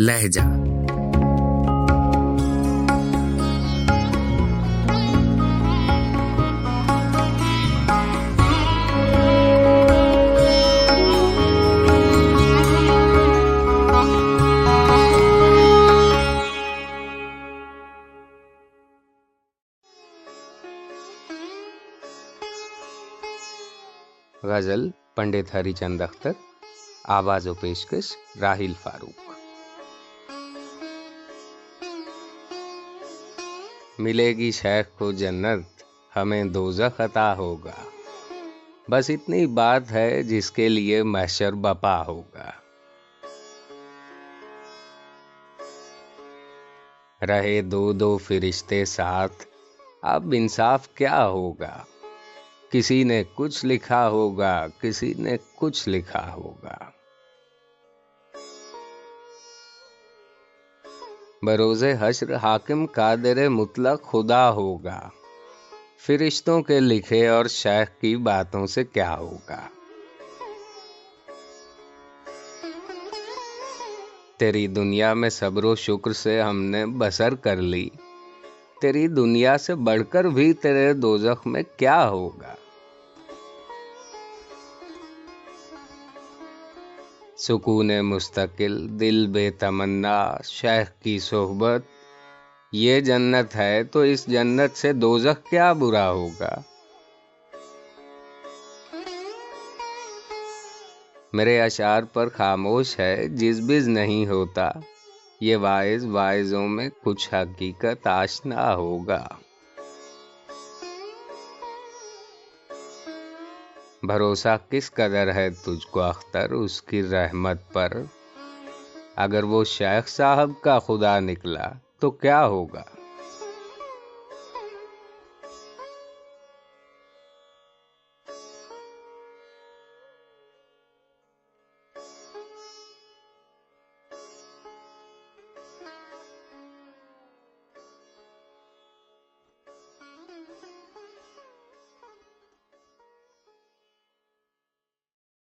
لہجہ۔ غزل پنڈت ہری چند اختر آواز و پیشکش راہیل فاروق۔ ملے گی شیخ کو جنت، ہمیں دوزخ عطا ہوگا۔ بس اتنی بات ہے جس کے لیے محشر بپا ہوگا۔ رہے دو دو فرشتے ساتھ، اب انصاف کیا ہوگا؟ کسی نے کچھ لکھا ہوگا، کسی نے کچھ لکھا ہوگا۔ بروز حشر حاکم قادر مطلق خدا ہوگا۔ فرشتوں کے لکھے اور شیخ کی باتوں سے کیا ہوگا۔ تیری دنیا میں صبر و شکر سے ہم نے بسر کر لی۔ تیری دنیا سے بڑھ کر بھی تیرے دوزخ میں کیا ہوگا۔ سکون مستقل، دل بے تمنا، شیخ کی صحبت۔ یہ جنت ہے تو اس جنت سے دوزخ کیا برا ہوگا؟ میرے اشعار پر خاموش ہے، جس بز نہیں ہوتا، یہ وائز وائزوں میں کچھ حقیقت آشنا ہوگا۔ بھروسہ کس قدر ہے تجھ کو اختر اس کی رحمت پر؟ اگر وہ شیخ صاحب کا خدا نکلا تو کیا ہوگا؟